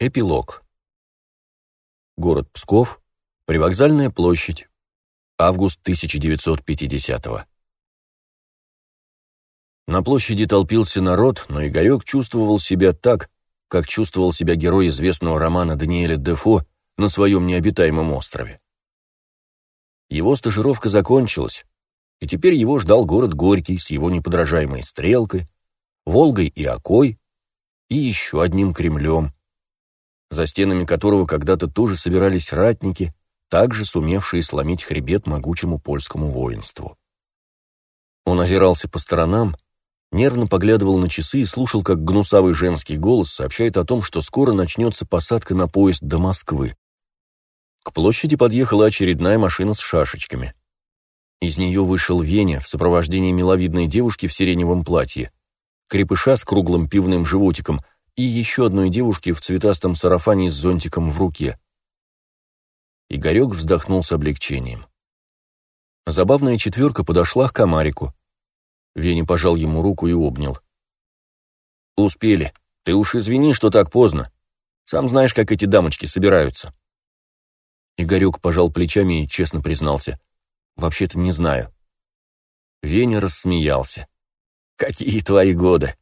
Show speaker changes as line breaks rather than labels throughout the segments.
Эпилог. Город Псков, Привокзальная площадь, август 1950 -го. На площади толпился народ, но Игорек чувствовал себя так, как чувствовал себя герой известного романа Даниэля Дефо на своем необитаемом острове. Его стажировка закончилась, и теперь его ждал город Горький с его неподражаемой стрелкой, Волгой и Окой, и еще одним Кремлем, за стенами которого когда-то тоже собирались ратники, также сумевшие сломить хребет могучему польскому воинству. Он озирался по сторонам, нервно поглядывал на часы и слушал, как гнусавый женский голос сообщает о том, что скоро начнется посадка на поезд до Москвы. К площади подъехала очередная машина с шашечками. Из нее вышел Веня в сопровождении миловидной девушки в сиреневом платье, крепыша с круглым пивным животиком и еще одной девушки в цветастом сарафане с зонтиком в руке. Игорек вздохнул с облегчением. Забавная четверка подошла к комарику. Веня пожал ему руку и обнял. «Успели. Ты уж извини, что так поздно. Сам знаешь, как эти дамочки собираются». Игорек пожал плечами и честно признался. «Вообще-то не знаю». Веня рассмеялся. «Какие твои годы!»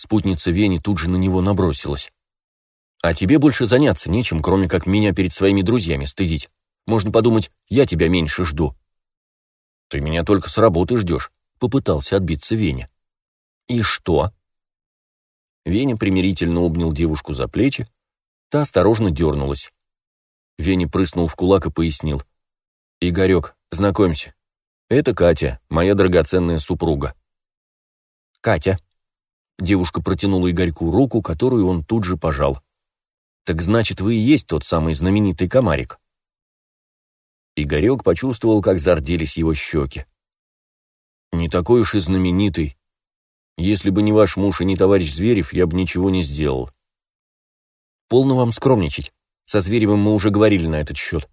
Спутница Вени тут же на него набросилась. «А тебе больше заняться нечем, кроме как меня перед своими друзьями стыдить. Можно подумать, я тебя меньше жду». «Ты меня только с работы ждешь», — попытался отбиться Веня. «И что?» Веня примирительно обнял девушку за плечи, та осторожно дернулась. Веня прыснул в кулак и пояснил. «Игорек, знакомься, это Катя, моя драгоценная супруга». «Катя», Девушка протянула Игорьку руку, которую он тут же пожал. «Так значит, вы и есть тот самый знаменитый комарик?» Игорек почувствовал, как зарделись его щеки. «Не такой уж и знаменитый. Если бы не ваш муж и не товарищ Зверев, я бы ничего не сделал». «Полно вам скромничать. Со Зверевым мы уже говорили на этот счет.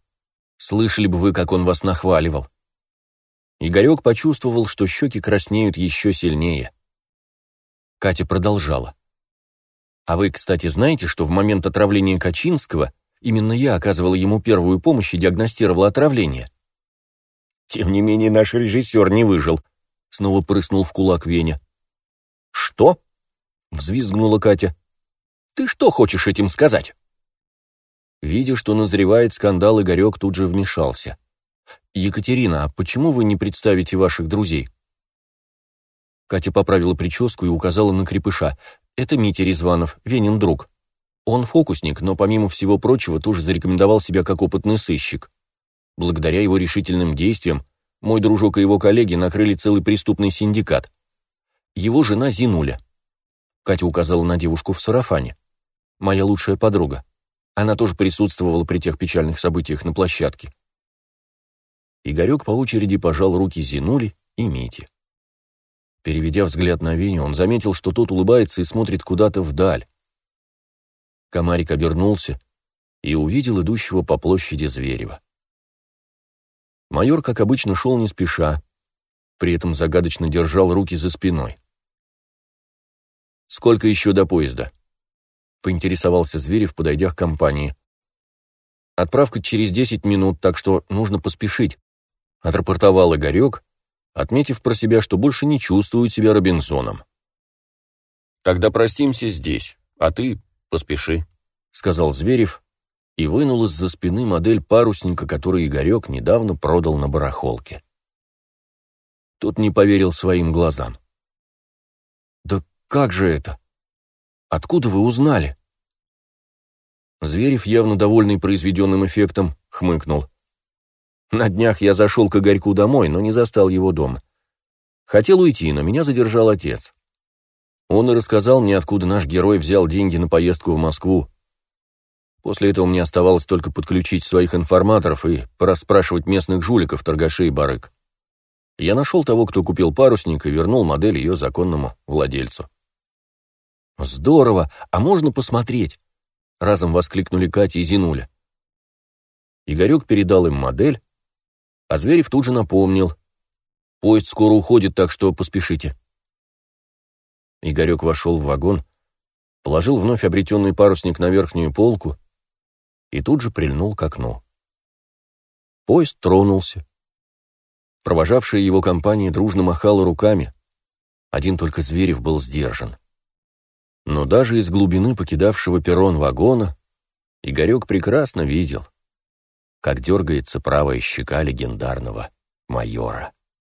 Слышали бы вы, как он вас нахваливал». Игорек почувствовал, что щеки краснеют еще сильнее. Катя продолжала. «А вы, кстати, знаете, что в момент отравления Качинского именно я оказывала ему первую помощь и диагностировала отравление?» «Тем не менее, наш режиссер не выжил», — снова прыснул в кулак Веня. «Что?» — взвизгнула Катя. «Ты что хочешь этим сказать?» Видя, что назревает скандал, Игорек тут же вмешался. «Екатерина, а почему вы не представите ваших друзей?» Катя поправила прическу и указала на крепыша. «Это Митя Резванов, Венин друг. Он фокусник, но помимо всего прочего тоже зарекомендовал себя как опытный сыщик. Благодаря его решительным действиям мой дружок и его коллеги накрыли целый преступный синдикат. Его жена Зинуля. Катя указала на девушку в сарафане. Моя лучшая подруга. Она тоже присутствовала при тех печальных событиях на площадке. Игорек по очереди пожал руки Зинули и Мити. Переведя взгляд на Веню, он заметил, что тот улыбается и смотрит куда-то вдаль. Комарик обернулся и увидел идущего по площади Зверева. Майор, как обычно, шел не спеша, при этом загадочно держал руки за спиной. «Сколько еще до поезда?» — поинтересовался Зверев, подойдя к компании. «Отправка через десять минут, так что нужно поспешить», — отрапортовал Игорек, отметив про себя, что больше не чувствует себя Робинзоном. «Тогда простимся здесь, а ты поспеши», — сказал Зверев и вынул из-за спины модель парусника, который Игорек недавно продал на барахолке. Тот не поверил своим глазам. «Да как же это? Откуда вы узнали?» Зверев, явно довольный произведенным эффектом, хмыкнул. На днях я зашел к Игорьку домой, но не застал его дома. Хотел уйти, но меня задержал отец. Он и рассказал мне, откуда наш герой взял деньги на поездку в Москву. После этого мне оставалось только подключить своих информаторов и порасспрашивать местных жуликов, торгашей и барыг. Я нашел того, кто купил парусник, и вернул модель ее законному владельцу. «Здорово! А можно посмотреть?» Разом воскликнули Катя и Зинуля. Игорек передал им модель, а Зверев тут же напомнил. «Поезд скоро уходит, так что поспешите». Игорек вошел в вагон, положил вновь обретенный парусник на верхнюю полку и тут же прильнул к окну. Поезд тронулся. Провожавшая его компания дружно махала руками. Один только Зверев был сдержан. Но даже из глубины покидавшего перрон вагона Игорек прекрасно видел, как дергается правая щека легендарного майора.